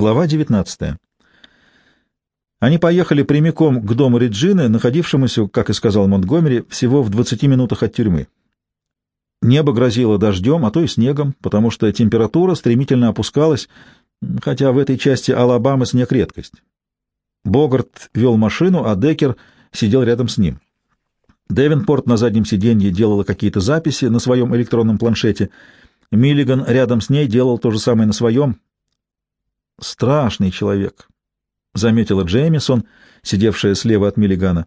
Глава 19. Они поехали прямиком к дому Реджины, находившемуся, как и сказал Монтгомери, всего в 20 минутах от тюрьмы. Небо грозило дождем, а то и снегом, потому что температура стремительно опускалась, хотя в этой части Алабамы снег — редкость. Богарт вел машину, а Деккер сидел рядом с ним. Девинпорт на заднем сиденье делала какие-то записи на своем электронном планшете. Миллиган рядом с ней делал то же самое на своем, Страшный человек, — заметила Джеймисон, сидевшая слева от Миллигана.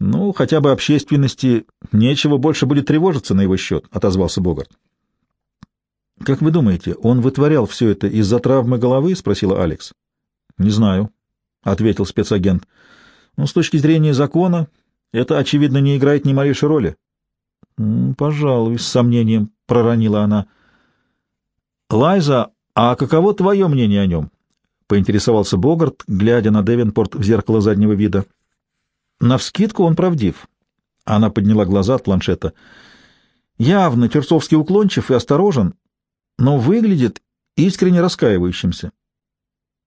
Ну, хотя бы общественности нечего больше будет тревожиться на его счет, — отозвался Богарт. — Как вы думаете, он вытворял все это из-за травмы головы? — спросила Алекс. — Не знаю, — ответил спецагент. — Ну, с точки зрения закона, это, очевидно, не играет ни малейшей роли. — Пожалуй, с сомнением проронила она. Лайза «А каково твое мнение о нем?» — поинтересовался Богарт, глядя на Девинпорт в зеркало заднего вида. «Навскидку он правдив». Она подняла глаза от планшета. «Явно чертовски уклончив и осторожен, но выглядит искренне раскаивающимся.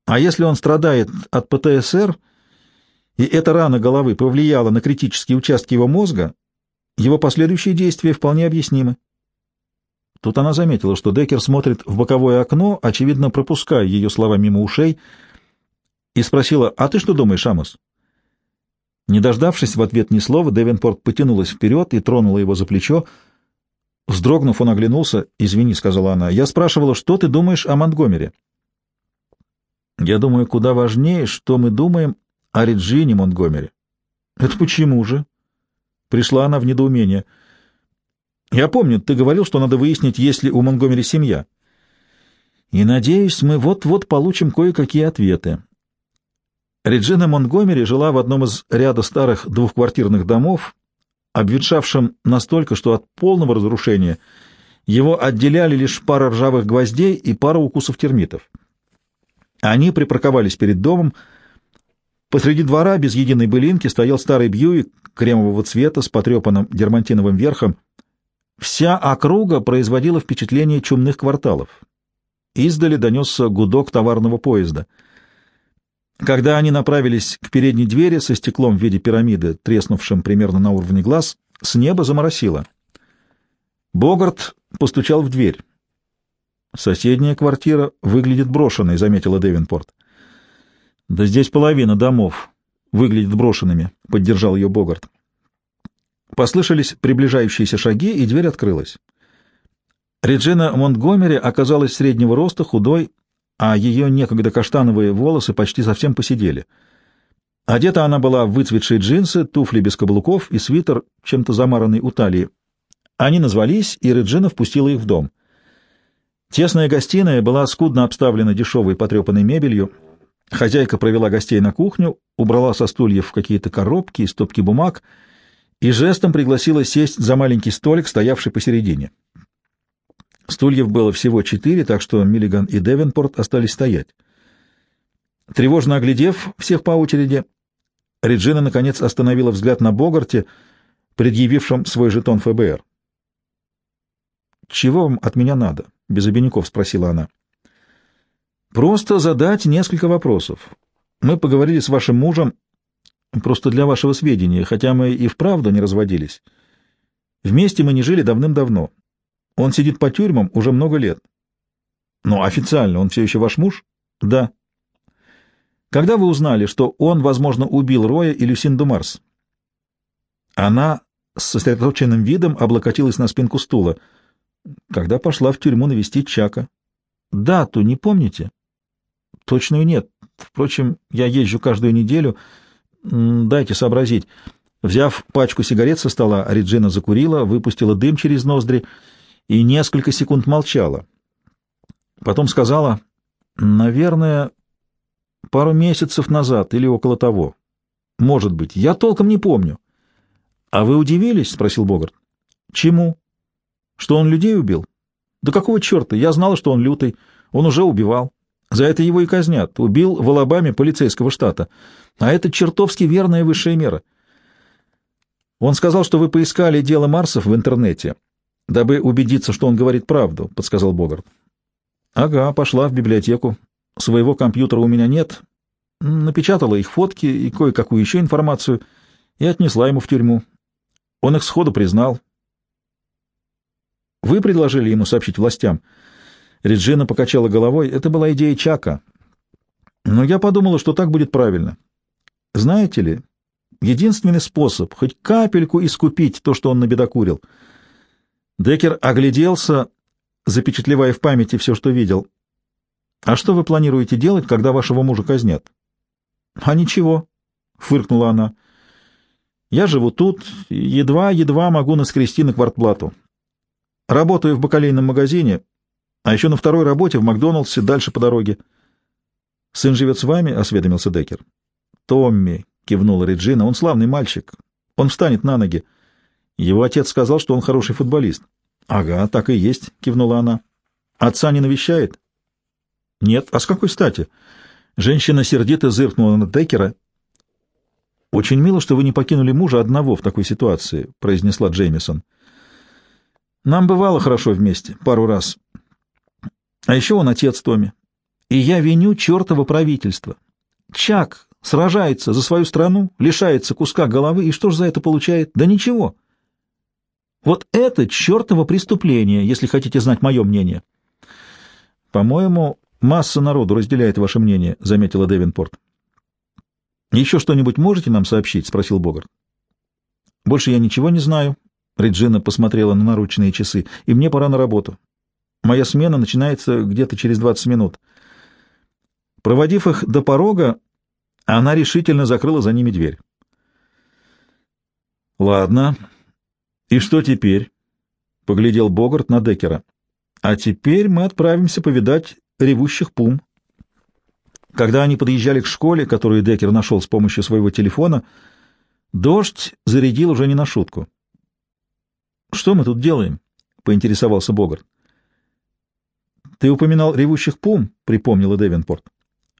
А если он страдает от ПТСР, и эта рана головы повлияла на критические участки его мозга, его последующие действия вполне объяснимы. Тут она заметила, что Деккер смотрит в боковое окно, очевидно, пропуская ее слова мимо ушей, и спросила, «А ты что думаешь, Амос?» Не дождавшись в ответ ни слова, Девенпорт потянулась вперед и тронула его за плечо. Вздрогнув, он оглянулся. «Извини», — сказала она, — «я спрашивала, что ты думаешь о Монтгомере?» «Я думаю, куда важнее, что мы думаем о Реджине Монтгомери». «Это почему же?» Пришла она в недоумение. Я помню, ты говорил, что надо выяснить, есть ли у Монгомери семья. И, надеюсь, мы вот-вот получим кое-какие ответы. Реджина Монгомери жила в одном из ряда старых двухквартирных домов, обветшавшем настолько, что от полного разрушения его отделяли лишь пара ржавых гвоздей и пара укусов термитов. Они припарковались перед домом. Посреди двора без единой былинки стоял старый Бьюик кремового цвета с потрепанным дермантиновым верхом, Вся округа производила впечатление чумных кварталов. Издали донесся гудок товарного поезда. Когда они направились к передней двери со стеклом в виде пирамиды, треснувшим примерно на уровне глаз, с неба заморосило. Богарт постучал в дверь. «Соседняя квартира выглядит брошенной», — заметила Девинпорт. «Да здесь половина домов выглядит брошенными», — поддержал ее Богарт. Послышались приближающиеся шаги, и дверь открылась. Реджина Монтгомери оказалась среднего роста, худой, а ее некогда каштановые волосы почти совсем посидели. Одета она была в выцветшие джинсы, туфли без каблуков и свитер, чем-то замаранный у талии. Они назвались, и Реджина впустила их в дом. Тесная гостиная была скудно обставлена дешевой потрепанной мебелью. Хозяйка провела гостей на кухню, убрала со стульев какие-то коробки и стопки бумаг — и жестом пригласила сесть за маленький столик, стоявший посередине. Стульев было всего четыре, так что Миллиган и Девенпорт остались стоять. Тревожно оглядев всех по очереди, Реджина, наконец, остановила взгляд на Богарте, предъявившем свой жетон ФБР. «Чего вам от меня надо?» — без обиняков спросила она. «Просто задать несколько вопросов. Мы поговорили с вашим мужем Просто для вашего сведения, хотя мы и вправду не разводились. Вместе мы не жили давным-давно. Он сидит по тюрьмам уже много лет. Но официально он все еще ваш муж? Да. Когда вы узнали, что он, возможно, убил Роя и Люсинду Марс? Она с сосредоточенным видом облокотилась на спинку стула. Когда пошла в тюрьму навестить Чака. Дату не помните? Точную нет. Впрочем, я езжу каждую неделю — Дайте сообразить. Взяв пачку сигарет со стола, Реджина закурила, выпустила дым через ноздри и несколько секунд молчала. Потом сказала, наверное, пару месяцев назад или около того. Может быть, я толком не помню. — А вы удивились? — спросил Богарт. — Чему? — Что он людей убил? — Да какого черта? Я знала, что он лютый. Он уже убивал. За это его и казнят. Убил в Алабаме полицейского штата. А это чертовски верная высшая мера. Он сказал, что вы поискали дело Марсов в интернете, дабы убедиться, что он говорит правду, — подсказал Богарт. — Ага, пошла в библиотеку. Своего компьютера у меня нет. Напечатала их фотки и кое-какую еще информацию и отнесла ему в тюрьму. Он их сходу признал. Вы предложили ему сообщить властям. Реджина покачала головой. Это была идея Чака. Но я подумала, что так будет правильно. Знаете ли, единственный способ хоть капельку искупить то, что он набедокурил. Декер огляделся, запечатлевая в памяти все, что видел. «А что вы планируете делать, когда вашего мужа казнят?» «А ничего», — фыркнула она. «Я живу тут, едва-едва могу наскрести на квартплату. Работаю в бакалейном магазине, а еще на второй работе в Макдоналдсе дальше по дороге». «Сын живет с вами?» — осведомился Деккер. «Томми», — кивнула Реджина, — «он славный мальчик. Он встанет на ноги. Его отец сказал, что он хороший футболист». «Ага, так и есть», — кивнула она. «Отца не навещает?» «Нет. А с какой стати?» Женщина сердито зыркнула на Деккера. «Очень мило, что вы не покинули мужа одного в такой ситуации», — произнесла Джеймисон. «Нам бывало хорошо вместе, пару раз. А еще он отец Томми. И я виню чертово правительство. Чак сражается за свою страну, лишается куска головы, и что же за это получает? Да ничего. Вот это чертово преступление, если хотите знать мое мнение». «По-моему, Масса народу разделяет ваше мнение, — заметила Девинпорт. — Еще что-нибудь можете нам сообщить? — спросил Богарт. — Больше я ничего не знаю. Реджина посмотрела на наручные часы. — И мне пора на работу. Моя смена начинается где-то через двадцать минут. Проводив их до порога, она решительно закрыла за ними дверь. — Ладно. И что теперь? — поглядел Богарт на Деккера. — А теперь мы отправимся повидать ревущих пум. Когда они подъезжали к школе, которую Деккер нашел с помощью своего телефона, дождь зарядил уже не на шутку. «Что мы тут делаем?» — поинтересовался Богарт. «Ты упоминал ревущих пум?» — припомнила Девинпорт.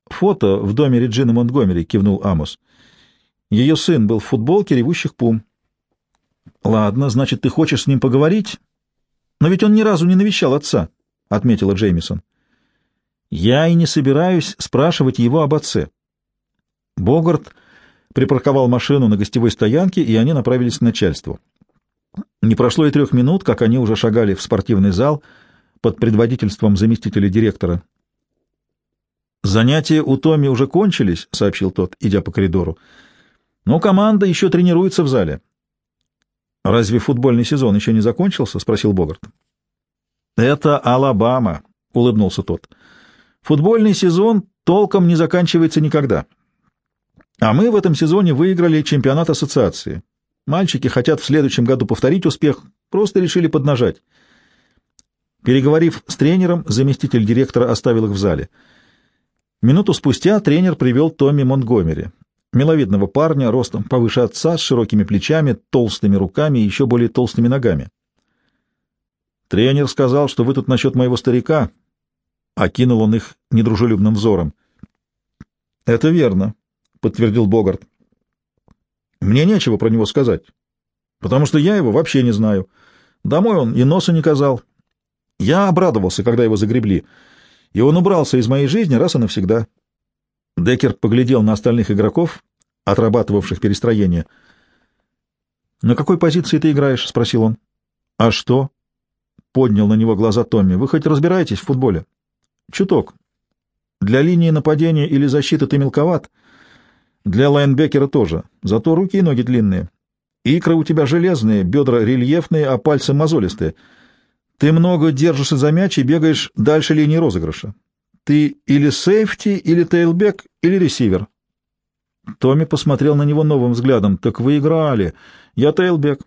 «Фото в доме Реджины Монтгомери», — кивнул Амос. «Ее сын был в футболке ревущих пум». «Ладно, значит, ты хочешь с ним поговорить?» «Но ведь он ни разу не навещал отца», — отметила Джеймисон. Я и не собираюсь спрашивать его об отце. Богарт припарковал машину на гостевой стоянке, и они направились к начальству. Не прошло и трех минут, как они уже шагали в спортивный зал под предводительством заместителя директора. «Занятия у Томми уже кончились», — сообщил тот, идя по коридору. «Но команда еще тренируется в зале». «Разве футбольный сезон еще не закончился?» — спросил Богарт. «Это Алабама», — улыбнулся тот. Футбольный сезон толком не заканчивается никогда. А мы в этом сезоне выиграли чемпионат ассоциации. Мальчики хотят в следующем году повторить успех, просто решили поднажать. Переговорив с тренером, заместитель директора оставил их в зале. Минуту спустя тренер привел Томми Монтгомери, миловидного парня, ростом повыше отца, с широкими плечами, толстыми руками и еще более толстыми ногами. «Тренер сказал, что вы тут насчет моего старика», — окинул он их недружелюбным взором. — Это верно, — подтвердил Богарт. — Мне нечего про него сказать, потому что я его вообще не знаю. Домой он и носа не казал. Я обрадовался, когда его загребли, и он убрался из моей жизни раз и навсегда. Деккер поглядел на остальных игроков, отрабатывавших перестроение. — На какой позиции ты играешь? — спросил он. — А что? — поднял на него глаза Томми. — Вы хоть разбираетесь в футболе? — Чуток. Для линии нападения или защиты ты мелковат. Для лайнбекера тоже. Зато руки и ноги длинные. Икры у тебя железные, бедра рельефные, а пальцы мозолистые. Ты много держишься за мяч и бегаешь дальше линии розыгрыша. Ты или сейфти, или тейлбек, или ресивер. Томми посмотрел на него новым взглядом. «Так вы играли. Я тейлбек».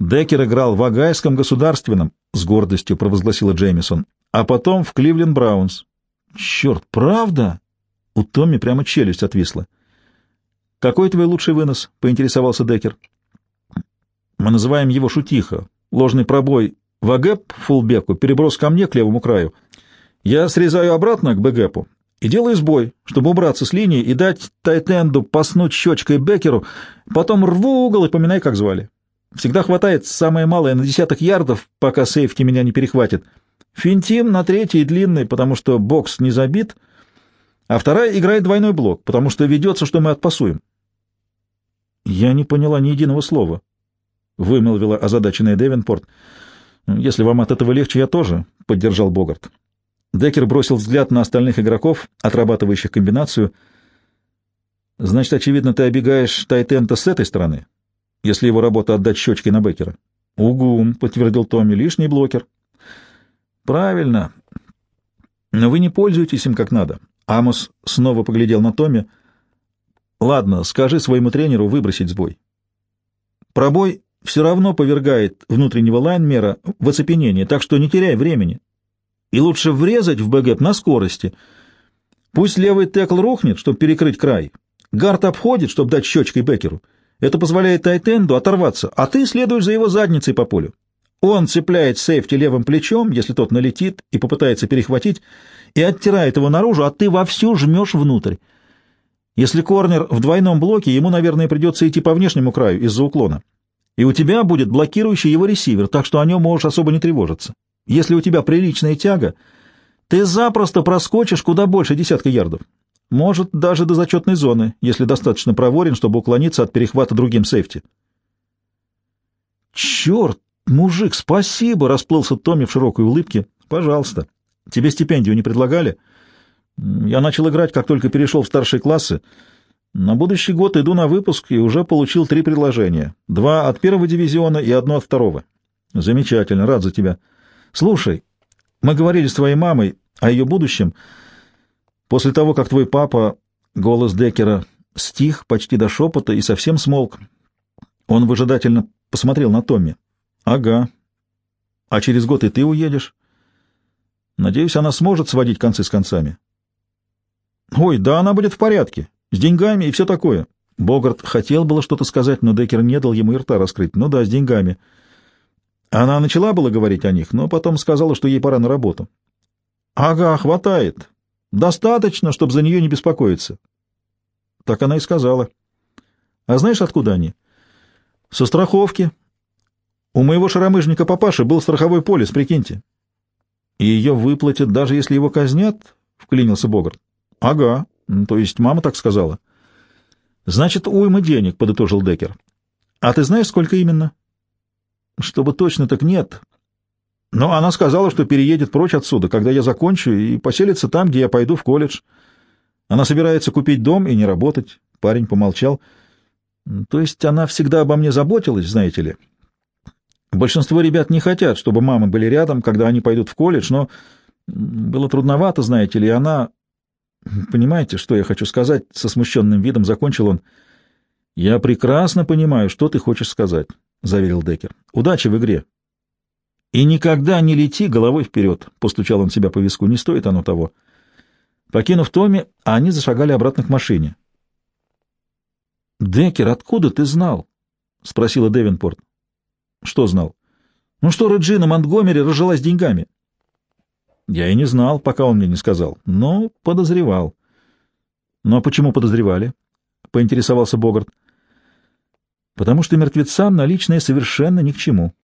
Деккер играл в Агайском государственном, — с гордостью провозгласила Джеймисон а потом в Кливленд Браунс. Черт, правда? У Томми прямо челюсть отвисла. Какой твой лучший вынос? поинтересовался Декер. Мы называем его шутиха. Ложный пробой в агеп фулбеку, переброс ко мне к левому краю. Я срезаю обратно к бэгэпу и делаю сбой, чтобы убраться с линии и дать Тайтенду поснуть щечкой Бекеру, потом рву угол и поминай, как звали. Всегда хватает самое малое на десяток ярдов, пока сейфти меня не перехватит. Финтим на третьей длинный, потому что бокс не забит, а вторая играет двойной блок, потому что ведется, что мы отпасуем. Я не поняла ни единого слова, — вымолвила озадаченная Девинпорт. Если вам от этого легче, я тоже, — поддержал Богарт. Деккер бросил взгляд на остальных игроков, отрабатывающих комбинацию. Значит, очевидно, ты обегаешь Тайтента с этой стороны, если его работа отдать щечки на Беккера. — Угу, — подтвердил Томми, — лишний блокер. — Правильно. Но вы не пользуетесь им как надо. Амос снова поглядел на Томми. — Ладно, скажи своему тренеру выбросить сбой. Пробой все равно повергает внутреннего лайнмера в оцепенение, так что не теряй времени. И лучше врезать в бэгэп на скорости. Пусть левый текл рухнет, чтобы перекрыть край. Гард обходит, чтобы дать щечкой Беккеру. Это позволяет Тайтенду оторваться, а ты следуешь за его задницей по полю. Он цепляет сейфти левым плечом, если тот налетит и попытается перехватить, и оттирает его наружу, а ты вовсю жмешь внутрь. Если корнер в двойном блоке, ему, наверное, придется идти по внешнему краю из-за уклона. И у тебя будет блокирующий его ресивер, так что о нем можешь особо не тревожиться. Если у тебя приличная тяга, ты запросто проскочишь куда больше десятка ярдов. Может, даже до зачетной зоны, если достаточно проворен, чтобы уклониться от перехвата другим сейфти. «Черт, мужик, спасибо!» — расплылся Томми в широкой улыбке. «Пожалуйста. Тебе стипендию не предлагали?» «Я начал играть, как только перешел в старшие классы. На будущий год иду на выпуск и уже получил три предложения. Два от первого дивизиона и одно от второго. Замечательно, рад за тебя». Слушай, мы говорили с твоей мамой о ее будущем. После того, как твой папа, голос Деккера, стих почти до шепота и совсем смолк, он выжидательно посмотрел на Томми. Ага. А через год и ты уедешь? Надеюсь, она сможет сводить концы с концами. Ой, да она будет в порядке. С деньгами и все такое. Богарт хотел было что-то сказать, но Деккер не дал ему и рта раскрыть. Ну да, с деньгами. — она начала было говорить о них, но потом сказала, что ей пора на работу. «Ага, хватает. Достаточно, чтобы за нее не беспокоиться». Так она и сказала. «А знаешь, откуда они?» «Со страховки. У моего шаромыжника папаши был страховой полис, прикиньте». «И ее выплатят, даже если его казнят?» — вклинился Богарт. «Ага, то есть мама так сказала». «Значит, уйма денег», — подытожил Деккер. «А ты знаешь, сколько именно?» Чтобы точно так нет. Но она сказала, что переедет прочь отсюда, когда я закончу, и поселится там, где я пойду в колледж. Она собирается купить дом и не работать. Парень помолчал. То есть она всегда обо мне заботилась, знаете ли. Большинство ребят не хотят, чтобы мамы были рядом, когда они пойдут в колледж, но было трудновато, знаете ли, и она... Понимаете, что я хочу сказать? Со смущенным видом закончил он. Я прекрасно понимаю, что ты хочешь сказать заверил Деккер. Удачи в игре. И никогда не лети головой вперед, постучал он себя по виску. Не стоит оно того. Покинув Томми, они зашагали обратно к машине. Деккер, откуда ты знал? спросила Девинпорт. Что знал? Ну что Реджина Монтгомери разжилась деньгами? Я и не знал, пока он мне не сказал, но подозревал. А почему подозревали? поинтересовался Богарт потому что мертвецам наличные совершенно ни к чему.